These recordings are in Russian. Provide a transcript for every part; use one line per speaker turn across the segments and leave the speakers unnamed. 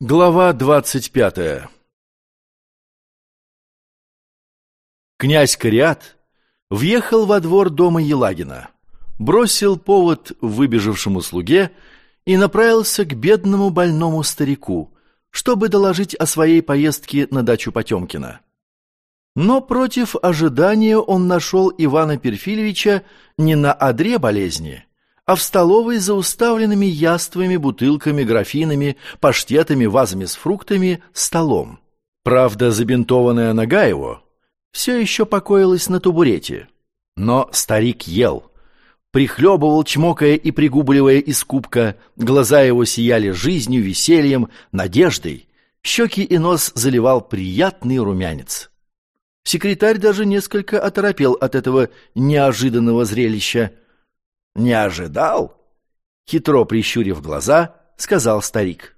Глава двадцать пятая Князь Кориат въехал во двор дома Елагина, бросил повод выбежавшему слуге и направился к бедному больному старику, чтобы доложить о своей поездке на дачу Потемкина. Но против ожидания он нашел Ивана Перфильевича не на одре болезни, а в столовой за уставленными яствами, бутылками, графинами, паштетами, вазами с фруктами, столом. Правда, забинтованная нога его все еще покоилась на табурете. Но старик ел. Прихлебывал, чмокая и пригубливая из кубка, глаза его сияли жизнью, весельем, надеждой, щеки и нос заливал приятный румянец. Секретарь даже несколько оторопел от этого неожиданного зрелища – «Не ожидал?» Хитро прищурив глаза, сказал старик.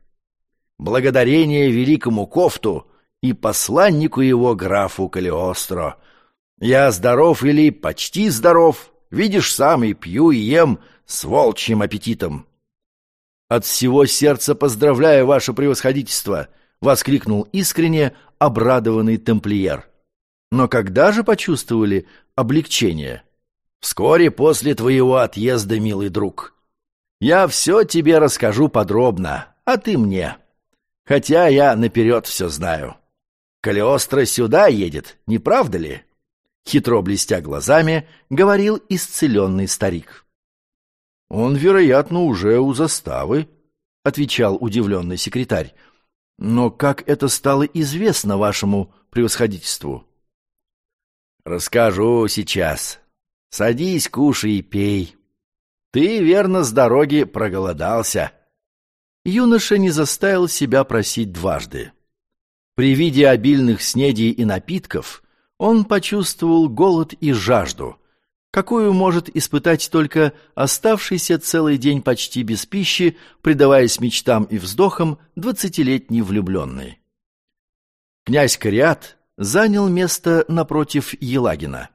«Благодарение великому Кофту и посланнику его графу Калиостро. Я здоров или почти здоров, видишь сам и пью и ем с волчьим аппетитом». «От всего сердца поздравляю, ваше превосходительство!» — воскликнул искренне обрадованный темплиер. «Но когда же почувствовали облегчение?» Вскоре после твоего отъезда, милый друг. Я все тебе расскажу подробно, а ты мне. Хотя я наперед все знаю. Калиостро сюда едет, не правда ли?» Хитро блестя глазами, говорил исцеленный старик. «Он, вероятно, уже у заставы», — отвечал удивленный секретарь. «Но как это стало известно вашему превосходительству?» «Расскажу сейчас», Садись, кушай и пей. Ты, верно, с дороги проголодался. Юноша не заставил себя просить дважды. При виде обильных снедей и напитков он почувствовал голод и жажду, какую может испытать только оставшийся целый день почти без пищи, предаваясь мечтам и вздохам двадцатилетний влюбленный. Князь Кориат занял место напротив Елагина.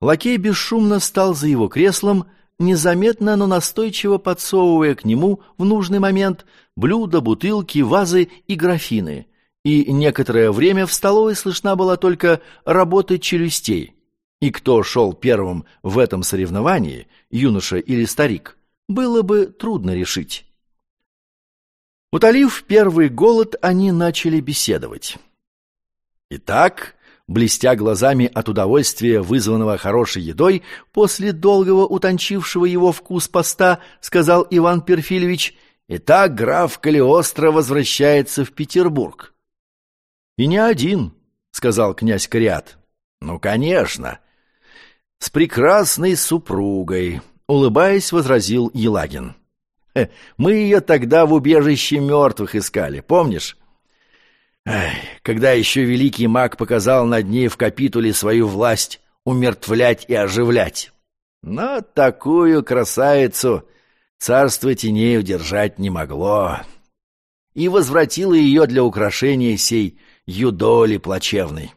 Лакей бесшумно стал за его креслом, незаметно, но настойчиво подсовывая к нему в нужный момент блюда, бутылки, вазы и графины. И некоторое время в столовой слышна была только работа челюстей. И кто шел первым в этом соревновании, юноша или старик, было бы трудно решить. Утолив первый голод, они начали беседовать. «Итак, блестя глазами от удовольствия, вызванного хорошей едой, после долгого утончившего его вкус поста, сказал Иван Перфильевич, «Итак, граф Калиостро возвращается в Петербург». «И не один», — сказал князь Кориат. «Ну, конечно. С прекрасной супругой», — улыбаясь, возразил Елагин. «Мы ее тогда в убежище мертвых искали, помнишь?» Когда еще великий маг показал над ней в капитуле свою власть умертвлять и оживлять. Но такую красавицу царство теней удержать не могло. И возвратило ее для украшения сей юдоли плачевной.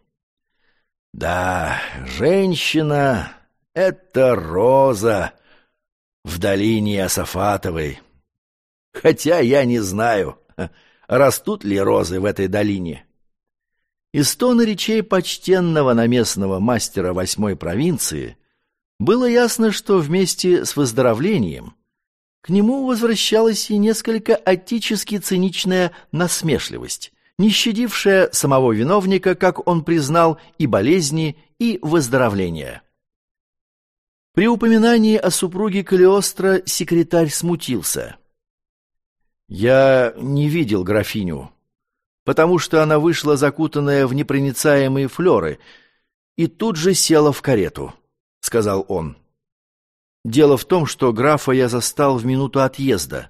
Да, женщина — это роза в долине Асафатовой. Хотя я не знаю, растут ли розы в этой долине. Из тона речей почтенного наместного мастера восьмой провинции было ясно, что вместе с выздоровлением к нему возвращалась и несколько отечески циничная насмешливость, не щадившая самого виновника, как он признал, и болезни, и выздоровления. При упоминании о супруге Калиостро секретарь смутился – я не видел графиню, потому что она вышла закутанная в непроницаемые флеры и тут же села в карету, — сказал он. Дело в том, что графа я застал в минуту отъезда.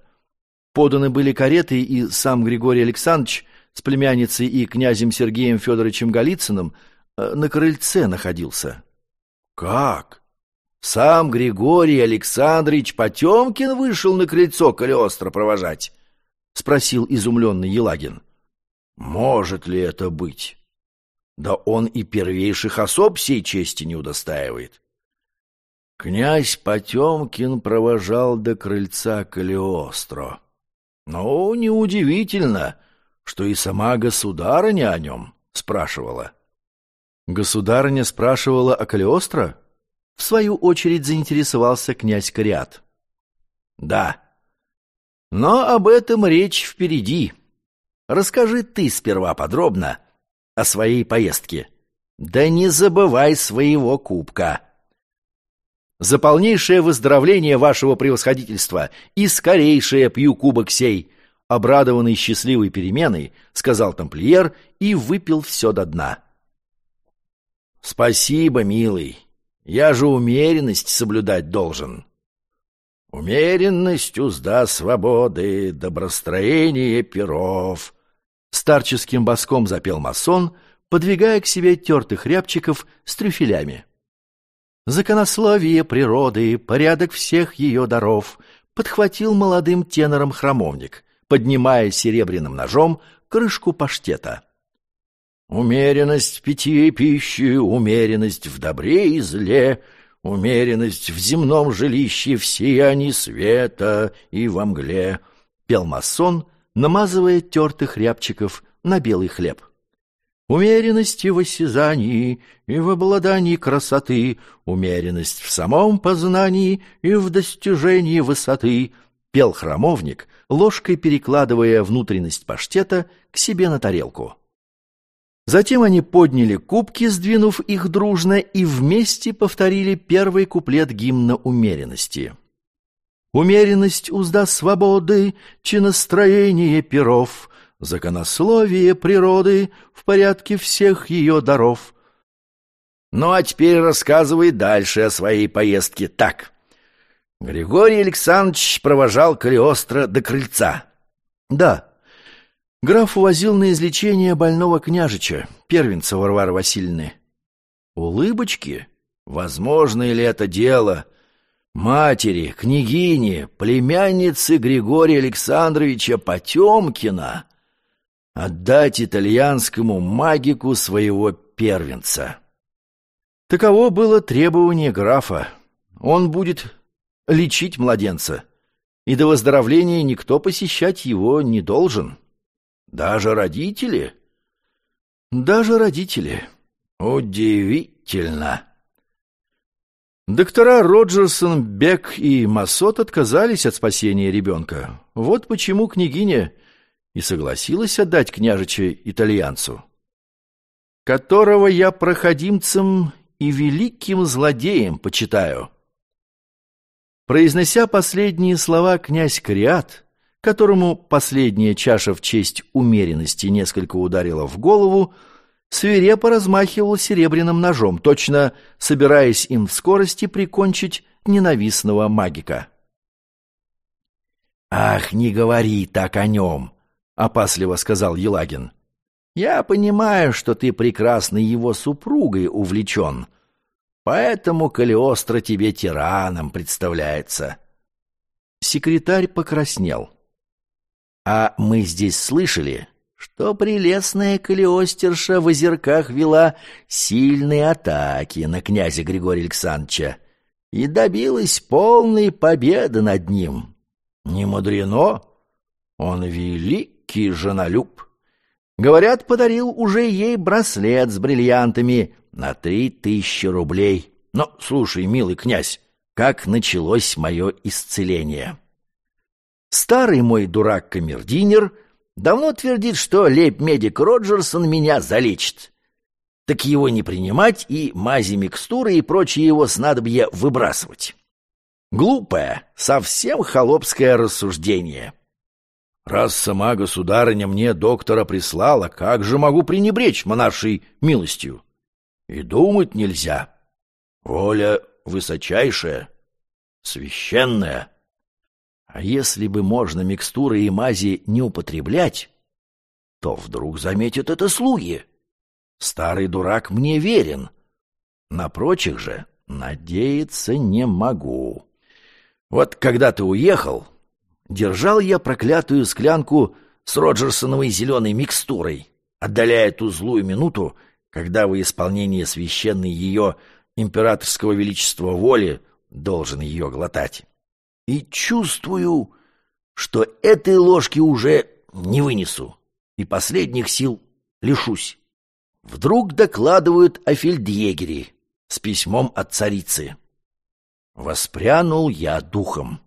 Поданы были кареты, и сам Григорий Александрович с племянницей и князем Сергеем Федоровичем Голицыным э, на крыльце находился. — Как? Сам Григорий Александрович Потемкин вышел на крыльцо Калиостро провожать? — спросил изумленный Елагин. «Может ли это быть? Да он и первейших особ сей чести не удостаивает». Князь Потемкин провожал до крыльца Калиостро. «Ну, неудивительно, что и сама государыня о нем спрашивала. Государыня спрашивала о Калиостро? В свою очередь заинтересовался князь Кориат. Да. Но об этом речь впереди. Расскажи ты сперва подробно о своей поездке. Да не забывай своего кубка. За полнейшее выздоровление вашего превосходительства и скорейшее пью кубок сей, обрадованный счастливой переменой, сказал тамплиер и выпил все до дна. Спасибо, милый. Я же умеренность соблюдать должен. Умеренность, узда свободы, добростроение перов. Старческим боском запел масон, подвигая к себе тертых рябчиков с трюфелями. Законословие природы, порядок всех ее даров, подхватил молодым тенором храмовник, поднимая серебряным ножом крышку паштета. Умеренность в питье и пище, умеренность в добре и зле, умеренность в земном жилище, в сиянии света и во мгле, — пел масон, намазывая тертых рябчиков на белый хлеб. Умеренность в осязании и в обладании красоты, умеренность в самом познании и в достижении высоты, — пел храмовник, ложкой перекладывая внутренность паштета к себе на тарелку. Затем они подняли кубки, сдвинув их дружно, и вместе повторили первый куплет гимна умеренности. «Умеренность — узда свободы, чиностроение перов, законословие природы в порядке всех ее даров». Ну а теперь рассказывай дальше о своей поездке так. Григорий Александрович провожал Калиостро до крыльца. Да, Граф увозил на излечение больного княжича, первенца Варвары Васильевны. Улыбочки? Возможно ли это дело? Матери, княгини, племянницы Григория Александровича Потемкина отдать итальянскому магику своего первенца. Таково было требование графа. Он будет лечить младенца, и до выздоровления никто посещать его не должен. Даже родители? Даже родители. Удивительно. Доктора Роджерсон, Бек и Массот отказались от спасения ребенка. Вот почему княгиня и согласилась отдать княжича итальянцу, которого я проходимцем и великим злодеем почитаю. Произнося последние слова, князь Кариат которому последняя чаша в честь умеренности несколько ударила в голову, свирепо размахивал серебряным ножом, точно собираясь им в скорости прикончить ненавистного магика. «Ах, не говори так о нем!» — опасливо сказал Елагин. «Я понимаю, что ты прекрасной его супругой увлечен, поэтому Калиостро тебе тираном представляется». Секретарь покраснел. А мы здесь слышали, что прелестная Калиостерша в озерках вела сильные атаки на князя Григория Александровича и добилась полной победы над ним. Не мудрено, он великий женолюб. Говорят, подарил уже ей браслет с бриллиантами на три тысячи рублей. Но, слушай, милый князь, как началось мое исцеление?» Старый мой дурак-камердинер давно твердит, что лейб-медик Роджерсон меня залечит. Так его не принимать и мази микстуры и прочие его снадобья выбрасывать. Глупое, совсем холопское рассуждение. Раз сама государыня мне доктора прислала, как же могу пренебречь монаршей милостью? И думать нельзя. Воля высочайшая, священная. А если бы можно микстуры и мази не употреблять, то вдруг заметят это слуги. Старый дурак мне верен. На прочих же надеяться не могу. Вот когда ты уехал, держал я проклятую склянку с Роджерсоновой зеленой микстурой, отдаляя ту злую минуту, когда в исполнении священной ее императорского величества воли должен ее глотать и чувствую, что этой ложки уже не вынесу. и последних сил лишусь. Вдруг докладывают о фельдъегере с письмом от царицы. Воспрянул я духом.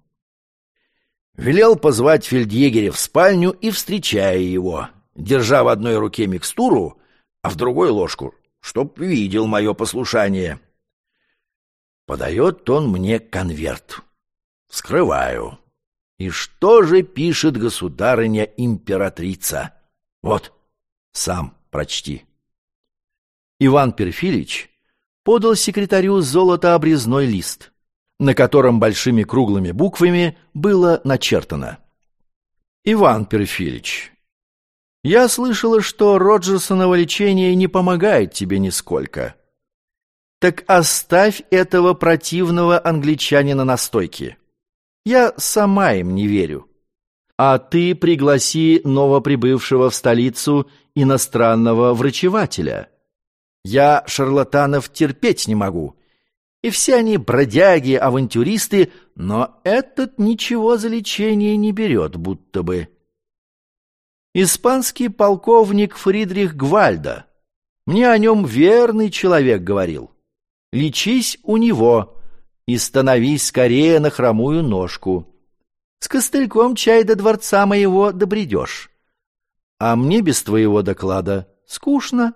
Велел позвать фельдъегеря в спальню и, встречая его, держа в одной руке микстуру, а в другой ложку, чтоб видел мое послушание. Подает он мне конверт. Вскрываю. И что же пишет государыня-императрица? Вот, сам прочти. Иван Перфилич подал секретарю золотообрезной лист, на котором большими круглыми буквами было начертано. «Иван Перфилич, я слышала, что Роджерсоново лечение не помогает тебе нисколько. Так оставь этого противного англичанина на стойке. Я сама им не верю. А ты пригласи новоприбывшего в столицу иностранного врачевателя» Я шарлатанов терпеть не могу. И все они бродяги, авантюристы, но этот ничего за лечение не берет, будто бы. Испанский полковник Фридрих Гвальда. Мне о нем верный человек говорил. Лечись у него и становись скорее на хромую ножку. С костыльком чай до дворца моего добредешь. А мне без твоего доклада скучно.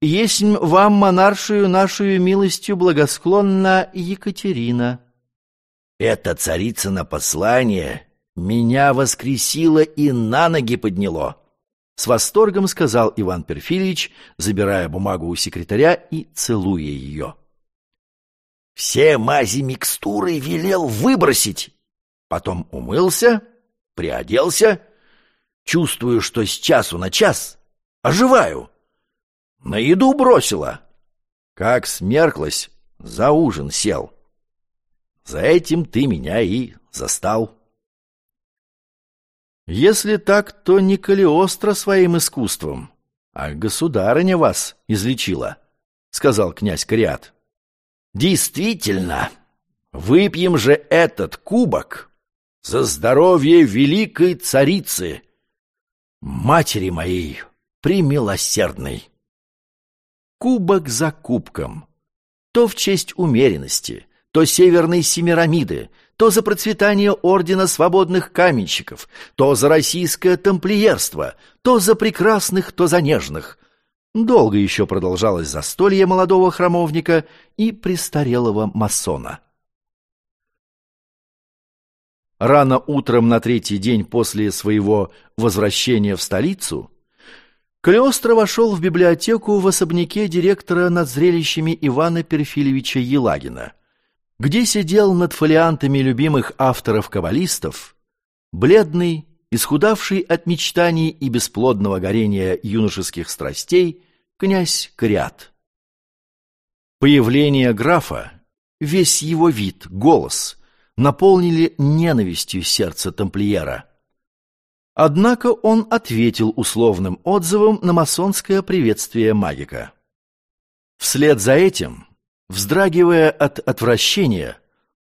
Есть вам монаршую нашу милостью благосклонна Екатерина. Это царица послание меня воскресило и на ноги подняло. С восторгом сказал Иван Перфильевич, забирая бумагу у секретаря и целуя ее. Все мази микстуры велел выбросить. Потом умылся, приоделся, чувствую, что с часу на час оживаю. На еду бросила. Как смерклась, за ужин сел. За этим ты меня и застал. Если так, то не Калиостро своим искусством, а государыня вас излечила, — сказал князь Кориат. Действительно, выпьем же этот кубок за здоровье великой царицы, матери моей примилосердной кубок за кубком. То в честь умеренности, то северной Семирамиды, то за процветание ордена свободных каменщиков, то за российское тамплиерство, то за прекрасных, то за нежных. Долго еще продолжалось застолье молодого храмовника и престарелого масона. Рано утром на третий день после своего возвращения в столицу Калиостро вошел в библиотеку в особняке директора над зрелищами Ивана Перфильевича Елагина, где сидел над фолиантами любимых авторов-каббалистов, бледный, исхудавший от мечтаний и бесплодного горения юношеских страстей, князь Кориат. Появление графа, весь его вид, голос наполнили ненавистью сердце тамплиера – Однако он ответил условным отзывом на масонское приветствие магика. Вслед за этим, вздрагивая от отвращения,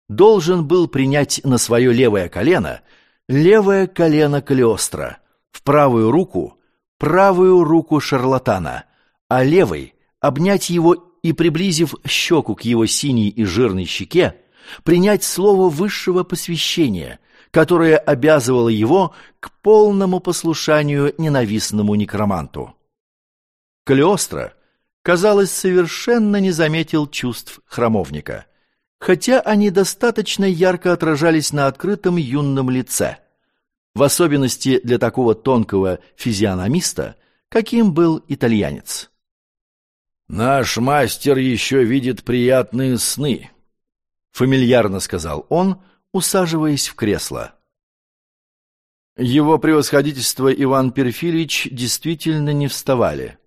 должен был принять на свое левое колено левое колено Калиостро, в правую руку правую руку шарлатана, а левой обнять его и, приблизив щеку к его синей и жирной щеке, принять слово высшего посвящения – которое обязывало его к полному послушанию ненавистному некроманту. Калиостро, казалось, совершенно не заметил чувств храмовника, хотя они достаточно ярко отражались на открытом юном лице, в особенности для такого тонкого физиономиста, каким был итальянец. «Наш мастер еще видит приятные сны», — фамильярно сказал он, усаживаясь в кресло. Его превосходительство Иван Перфильевич действительно не вставали.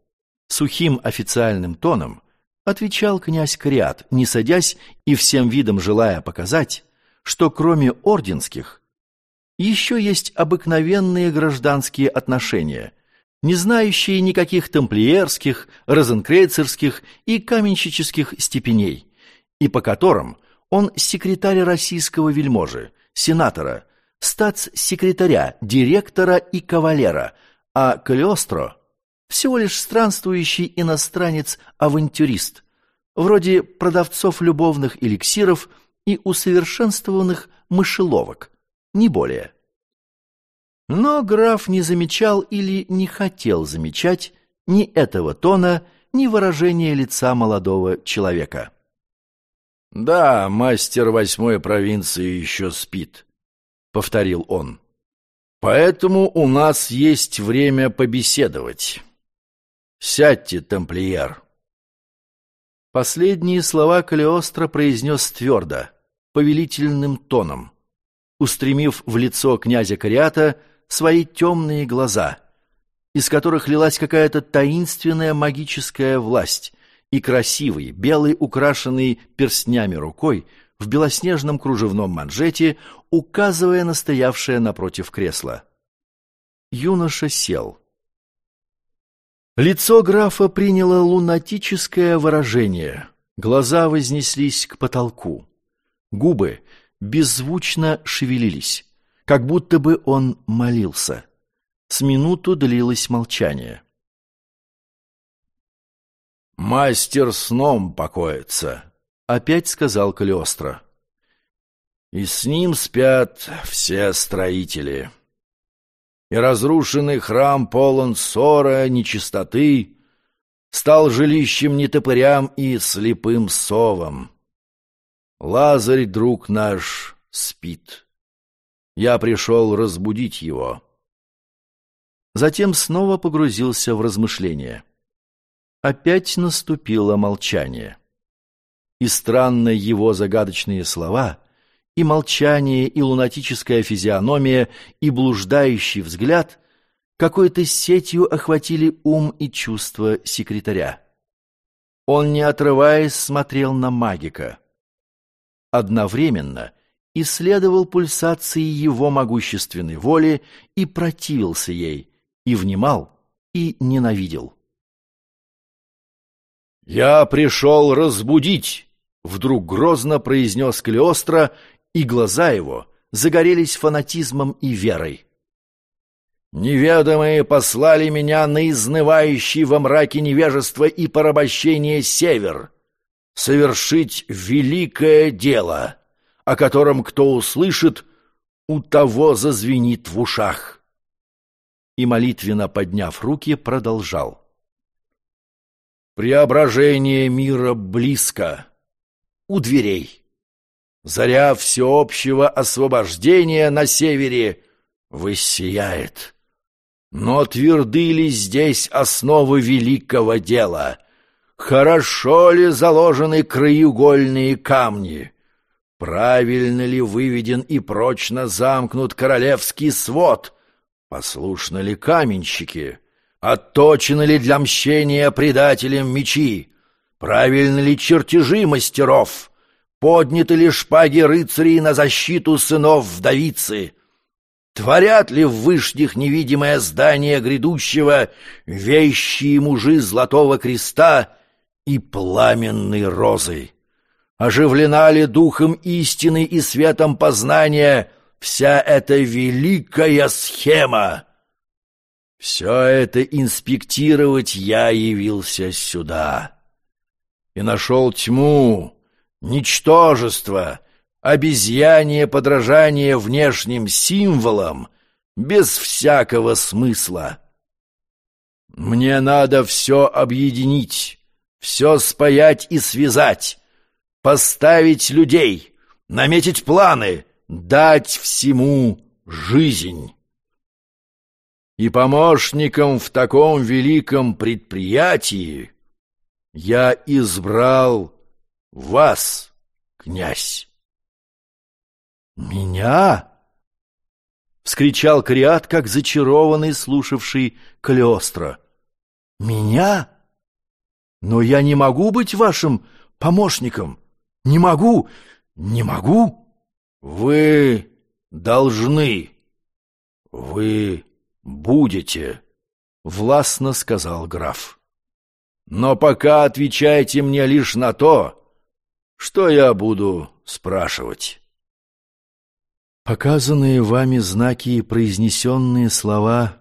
Сухим официальным тоном отвечал князь Криат, не садясь и всем видом желая показать, что кроме орденских еще есть обыкновенные гражданские отношения, не знающие никаких тамплиерских, розенкрейцерских и каменщических степеней, и по которым он секретарь российского вельможи, сенатора, статс-секретаря, директора и кавалера, а Калиостро — всего лишь странствующий иностранец-авантюрист, вроде продавцов любовных эликсиров и усовершенствованных мышеловок, не более. Но граф не замечал или не хотел замечать ни этого тона, ни выражения лица молодого человека.
«Да, мастер восьмой провинции еще спит», — повторил он. «Поэтому у нас есть время побеседовать. Сядьте, тамплиер».
Последние слова Калиостро произнес твердо, повелительным тоном, устремив в лицо князя Кариата свои темные глаза, из которых лилась какая-то таинственная магическая власть, и красивый, белый, украшенный перстнями рукой, в белоснежном кружевном манжете, указывая на стоявшее напротив кресла. Юноша сел. Лицо графа приняло лунатическое выражение, глаза вознеслись к потолку. Губы беззвучно шевелились, как будто бы он молился. С минуту длилось молчание.
«Мастер сном покоится», — опять сказал Калиостро. «И с ним спят все строители. И разрушенный храм полон ссора, нечистоты, стал жилищем нетопырям и слепым совам. Лазарь, друг наш, спит. Я пришел разбудить его».
Затем снова погрузился в размышления. Опять наступило молчание. И странные его загадочные слова, и молчание, и лунатическая физиономия, и блуждающий взгляд какой-то сетью охватили ум и чувства секретаря. Он, не отрываясь, смотрел на магика. Одновременно исследовал пульсации его могущественной воли и противился ей, и внимал, и ненавидел.
«Я пришел разбудить!» — вдруг грозно произнес Клеостро, и глаза его загорелись фанатизмом и верой. «Неведомые послали меня на изнывающий во мраке невежества и порабощение север, совершить великое дело, о котором кто услышит, у того зазвенит в ушах». И молитвенно подняв руки, продолжал. Преображение мира близко, у дверей. Заря всеобщего освобождения на севере высияет. Но тверды ли здесь основы великого дела? Хорошо ли заложены краеугольные камни? Правильно ли выведен и прочно замкнут королевский свод? Послушны ли каменщики? Отточены ли для мщения предателям мечи? Правильны ли чертежи мастеров? Подняты ли шпаги рыцарей на защиту сынов вдовицы? Творят ли в вышних невидимое здание грядущего вещи мужи золотого креста и пламенной розы? Оживлена ли духом истины и светом познания вся эта великая схема? Все это инспектировать я явился сюда. И нашел тьму, ничтожество, обезьяние подражание внешним символам без всякого смысла. Мне надо все объединить, все спаять и связать, поставить людей, наметить планы, дать всему жизнь и помощником в таком великом предприятии я избрал вас, князь.
«Меня?» — вскричал Криат, как зачарованный, слушавший Калиостро. «Меня? Но я не могу быть вашим помощником. Не могу, не могу».
«Вы должны. Вы «Будете», — властно сказал граф. «Но пока отвечайте мне лишь на то, что я буду спрашивать».
Показанные вами знаки и произнесенные слова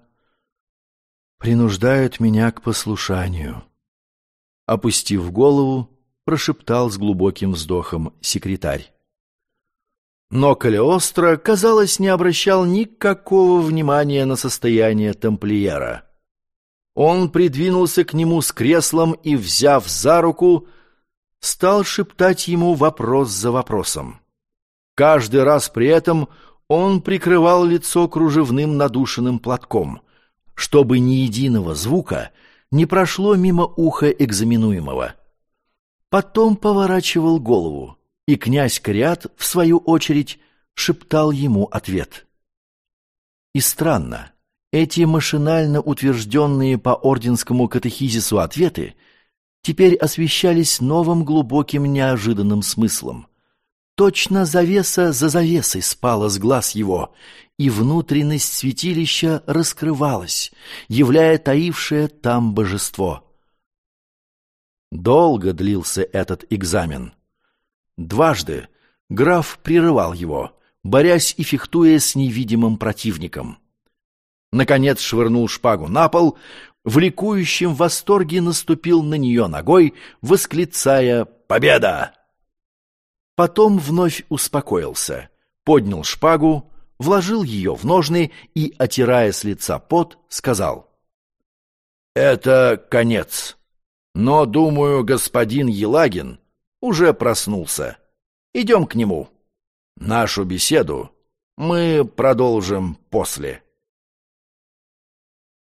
принуждают меня к послушанию. Опустив голову, прошептал с глубоким вздохом секретарь. Но Калиостро, казалось, не обращал никакого внимания на состояние тамплиера. Он придвинулся к нему с креслом и, взяв за руку, стал шептать ему вопрос за вопросом. Каждый раз при этом он прикрывал лицо кружевным надушенным платком, чтобы ни единого звука не прошло мимо уха экзаменуемого. Потом поворачивал голову, и князь Кориат, в свою очередь, шептал ему ответ. И странно, эти машинально утвержденные по орденскому катехизису ответы теперь освещались новым глубоким неожиданным смыслом. Точно завеса за завесой спала с глаз его, и внутренность святилища раскрывалась, являя таившее там божество. Долго длился этот экзамен. Дважды граф прерывал его, борясь и фехтуя с невидимым противником. Наконец швырнул шпагу на пол, в ликующем восторге наступил на нее ногой, восклицая «Победа!». Потом вновь успокоился, поднял шпагу, вложил ее в ножны и, отирая с лица пот, сказал «Это конец, но, думаю, господин Елагин уже проснулся. Идем к нему. Нашу беседу мы продолжим после».